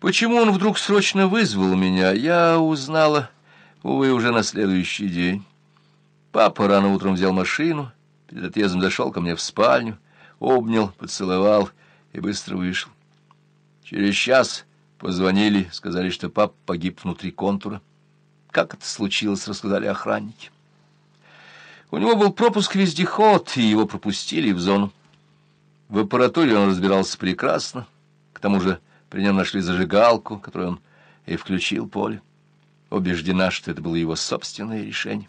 Почему он вдруг срочно вызвал меня, я узнала, увы, уже на следующий день. Папа рано утром взял машину, перед отъездом зашел ко мне в спальню, обнял, поцеловал и быстро вышел. Через час позвонили, сказали, что папа погиб внутри контура. Как это случилось, рассказали охранники. У него был пропуск-вездеход, и его пропустили в зону. В аппаратуре он разбирался прекрасно, к тому же при нем нашли зажигалку, которую он и включил поле. Убеждена, что это было его собственное решение.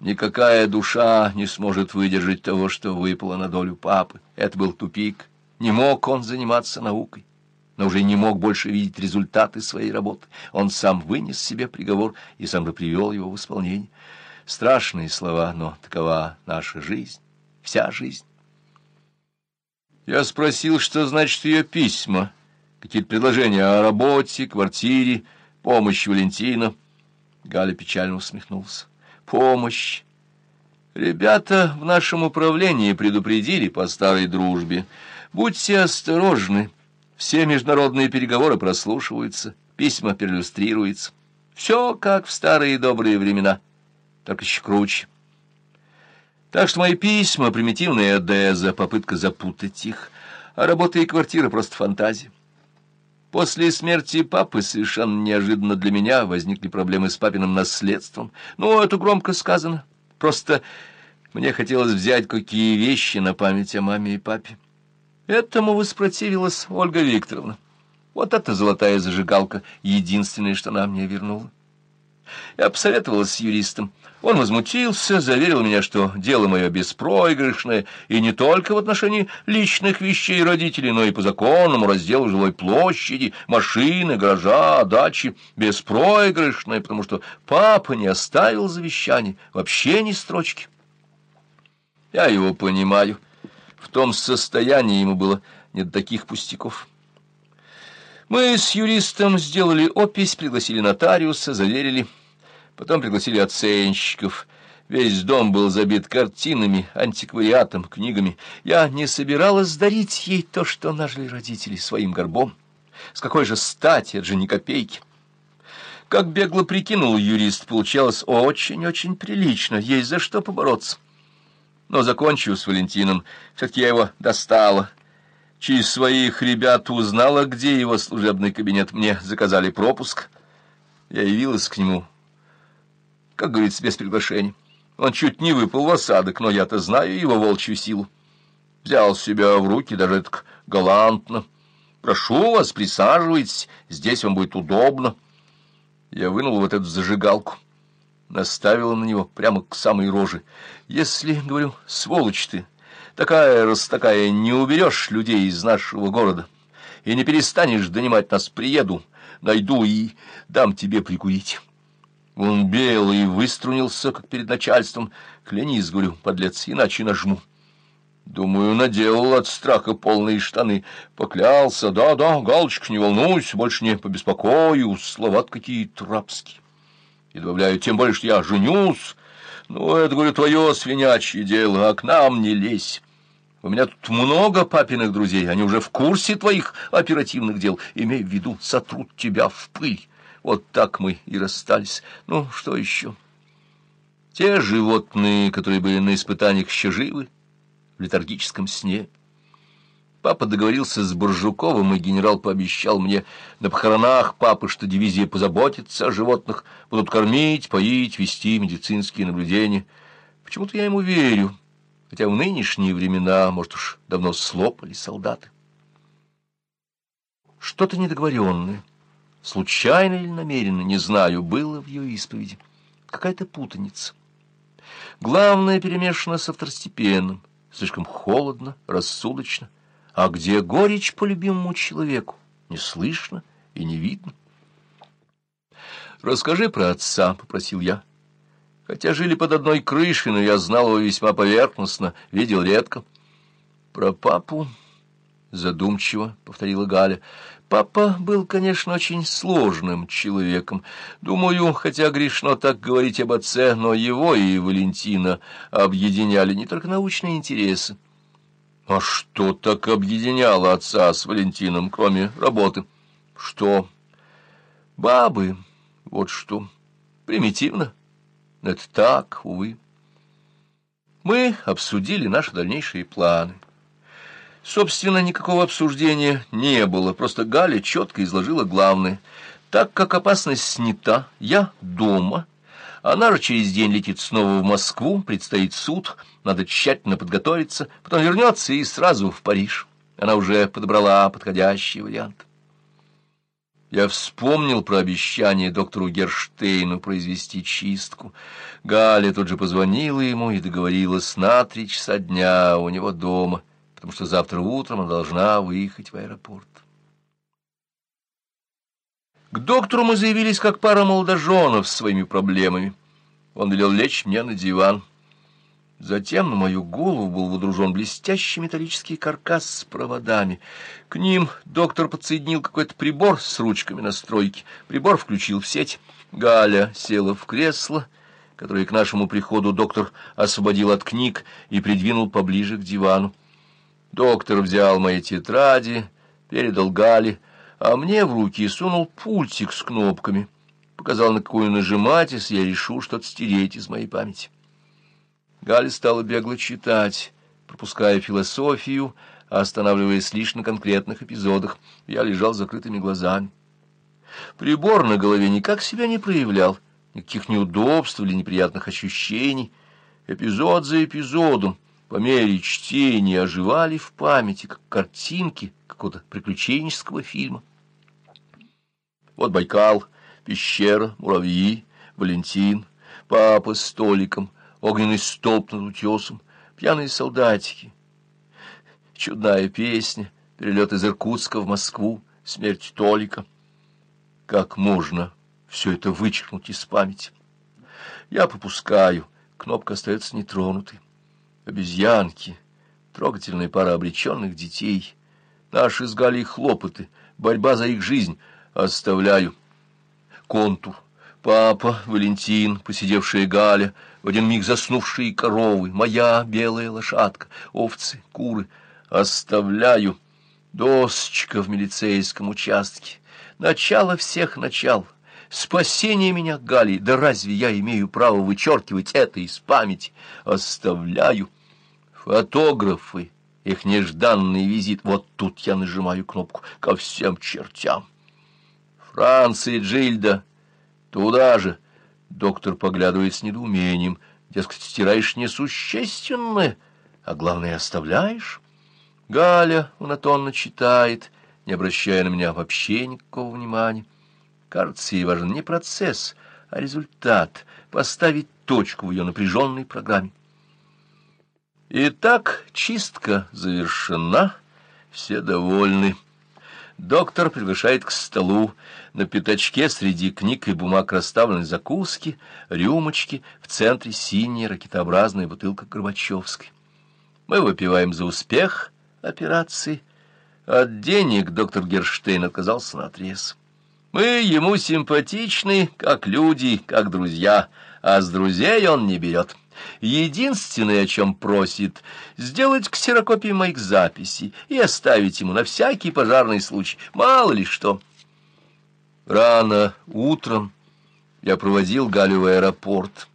Никакая душа не сможет выдержать того, что выпало на долю папы. Это был тупик. Не мог он заниматься наукой, но уже не мог больше видеть результаты своей работы. Он сам вынес себе приговор и сам же привел его в исполнение. Страшные слова, но такова наша жизнь, вся жизнь. Я спросил, что значит ее письма — какие-то предложения о работе, квартире, помощь Валентина. Галя печально усмехнулся. Помощь. Ребята в нашем управлении предупредили по старой дружбе. Будьте осторожны. Все международные переговоры прослушиваются, письма перлюстрируются. Все как в старые добрые времена, только еще круче. Так что мои письма — примитивная деза, попытка запутать их, а работа и квартира — просто фантазия. После смерти папы совершенно неожиданно для меня возникли проблемы с папиным наследством. Ну, это громко сказано. Просто мне хотелось взять какие вещи на память о маме и папе. Этому воспротивилась Ольга Викторовна. Вот эта золотая зажигалка, единственное, что она мне вернула. Я посоветовалась с юристом. Он возмутился, заверил меня, что дело мое беспроигрышное, и не только в отношении личных вещей родителей, но и по законному разделу жилой площади, машины, гаража, дачи, беспроигрышное, потому что папа не оставил завещаний, вообще ни строчки. Я его понимаю. В том состоянии ему было не до таких пустяков. Мы с юристом сделали опись, пригласили нотариуса, заверили — Потом пригласили оценщиков. Весь дом был забит картинами, антиквариатом, книгами. Я не собиралась дарить ей то, что нажили родители своим горбом. С какой же стати, это же ни копейки. Как бегло прикинул юрист, получалось очень-очень прилично, есть за что побороться. Но закончив с Валентином, все-таки я его достала. Через своих ребят узнала, где его служебный кабинет. Мне заказали пропуск. Я явилась к нему как говорится, без приглашения. Он чуть не выпал в осадок, но я-то знаю его волчью силу. Взял себя в руки даже так галантно. «Прошу вас, присаживайтесь, здесь вам будет удобно». Я вынул вот эту зажигалку, наставила на него прямо к самой роже. «Если, — говорю, — сволочь ты, такая раз такая, не уберешь людей из нашего города и не перестанешь донимать нас, приеду, найду и дам тебе прикурить». Он белый выструнился, как перед начальством. Клянись, говорю, подлец, иначе нажму. Думаю, наделал от страха полные штаны. Поклялся, да-да, галочка, не волнуйся, больше не побеспокою. Слова какие трапские. И добавляю, тем более, что я женюсь. Ну, это, говорю, твое свинячье дело, а к нам не лезь. У меня тут много папиных друзей, они уже в курсе твоих оперативных дел. Имей в виду, сотрут тебя в пыль. Вот так мы и расстались. Ну, что еще? Те животные, которые были на испытаниях, еще живы, в летаргическом сне. Папа договорился с Боржуковым, и генерал пообещал мне на похоронах папы, что дивизия позаботится о животных, будут кормить, поить, вести медицинские наблюдения. Почему-то я ему верю, хотя в нынешние времена, может уж, давно слопали солдаты. Что-то недоговоренное случайно или намеренно, не знаю, было в ее исповеди. Какая-то путаница. Главное перемешано со второстепенным, слишком холодно, рассудочно. А где горечь по любимому человеку? Не слышно и не видно. «Расскажи про отца», — попросил я. Хотя жили под одной крышей, но я знал его весьма поверхностно, видел редко. «Про папу...» — задумчиво повторила Галя. Папа был, конечно, очень сложным человеком. Думаю, хотя грешно так говорить об отце, но его и Валентина объединяли не только научные интересы. А что так объединяло отца с Валентином, кроме работы? Что? Бабы. Вот что. Примитивно. Это так, увы. Мы обсудили наши дальнейшие планы. Собственно, никакого обсуждения не было, просто Галя четко изложила главное. Так как опасность снята, я дома. Она же через день летит снова в Москву, предстоит суд, надо тщательно подготовиться, потом вернется и сразу в Париж. Она уже подобрала подходящий вариант. Я вспомнил про обещание доктору Герштейну произвести чистку. Галя тут же позвонила ему и договорилась на три часа дня у него дома, потому что завтра утром она должна выехать в аэропорт. К доктору мы заявились как пара молодоженов с своими проблемами. Он велел лечь мне на диван. Затем на мою голову был водружен блестящий металлический каркас с проводами. К ним доктор подсоединил какой-то прибор с ручками настройки. Прибор включил в сеть. Галя села в кресло, которое к нашему приходу доктор освободил от книг и придвинул поближе к дивану. Доктор взял мои тетради, передал Гале, а мне в руки сунул пультик с кнопками. Показал, на какую нажимать, если я решу что-то стереть из моей памяти. Галя стала бегло читать, пропуская философию, а останавливаясь лишь на конкретных эпизодах. Я лежал с закрытыми глазами. Прибор на голове никак себя не проявлял, никаких неудобств или неприятных ощущений. Эпизод за эпизодом, по мере чтения, оживали в памяти, как картинки какого-то приключенческого фильма. Вот Байкал, пещера, муравьи, Валентин, папа с столиком, огненный столб над утесом, пьяные солдатики. Чудная песня, перелет из Иркутска в Москву, смерть Толика. Как можно все это вычеркнуть из памяти? Я попускаю, кнопка остается нетронутой. Обезьянки, трогательная пара обреченных детей, наши с Галей хлопоты, борьба за их жизнь. Оставляю контур. Папа, Валентин, посидевшая Галя — в один миг заснувшие коровы, моя белая лошадка, овцы, куры. Оставляю досочка в милицейском участке. Начало всех начал. Спасение меня, Гали, да разве я имею право вычеркивать это из памяти? Оставляю. Фотографы, их нежданный визит. Вот тут я нажимаю кнопку ко всем чертям. Франция Джильда, туда же. Доктор поглядывает с недоумением. Дескать, стираешь несущественное, а главное, оставляешь. Галя монотонно читает, не обращая на меня вообще никакого внимания. Кажется, ей важен не процесс, а результат, поставить точку в ее напряженной программе. Итак, чистка завершена, все довольны. Доктор приглашает к столу. На пятачке среди книг и бумаг расставлены закуски, рюмочки, в центре синяя ракетообразная бутылка Горбачевской. Мы выпиваем за успех операции. От денег доктор Герштейн отказался на отрез. Мы ему симпатичны, как люди, как друзья, а с друзей он не берет. Единственное, о чем просит, сделать ксерокопии моих записей и оставить ему на всякий пожарный случай, мало ли что. Рано утром я проводил Галю в аэропорт.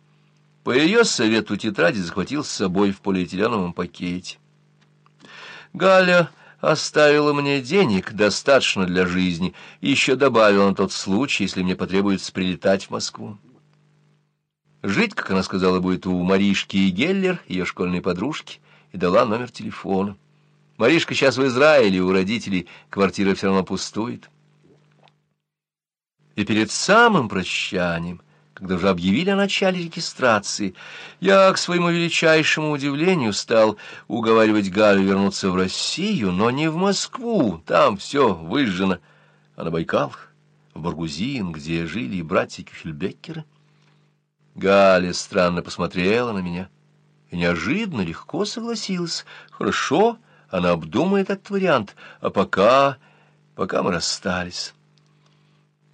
По ее совету тетради захватил с собой в полиэтиленовом пакете. Галя оставила мне денег достаточно для жизни и еще добавила на тот случай, если мне потребуется прилетать в Москву. Жить, как она сказала, будет у Маришки и Геллер, ее школьной подружки, и дала номер телефона. Маришка сейчас в Израиле, у родителей квартира все равно пустует. И перед самым прощанием, когда уже объявили о начале регистрации, я, к своему величайшему удивлению, стал уговаривать Галю вернуться в Россию, но не в Москву, там все выжжено, а на Байкал, в Баргузин, где жили братья Кюхельбеккеры. Галя странно посмотрела на меня и неожиданно легко согласилась. Хорошо, она обдумает этот вариант, а пока... пока мы расстались.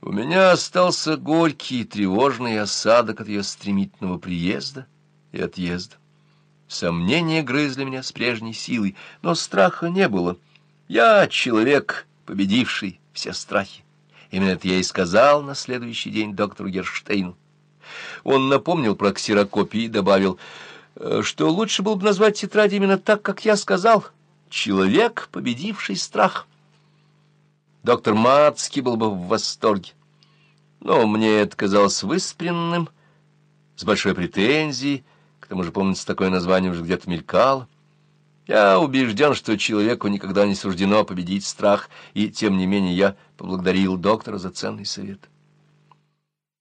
У меня остался горький и тревожный осадок от ее стремительного приезда и отъезда. Сомнения грызли меня с прежней силой, но страха не было. Я человек, победивший все страхи. Именно это я и сказал на следующий день доктору Герштейну. Он напомнил про ксерокопии и добавил, э, что лучше было бы назвать тетрадь именно так, как я сказал. Человек, победивший страх. Доктор Мацкий был бы в восторге. Но мне это казалось выспренным, с большой претензией, к тому же, помнится, такое название уже где-то мелькало. Я убежден, что человеку никогда не суждено победить страх, и, тем не менее, я поблагодарил доктора за ценный совет.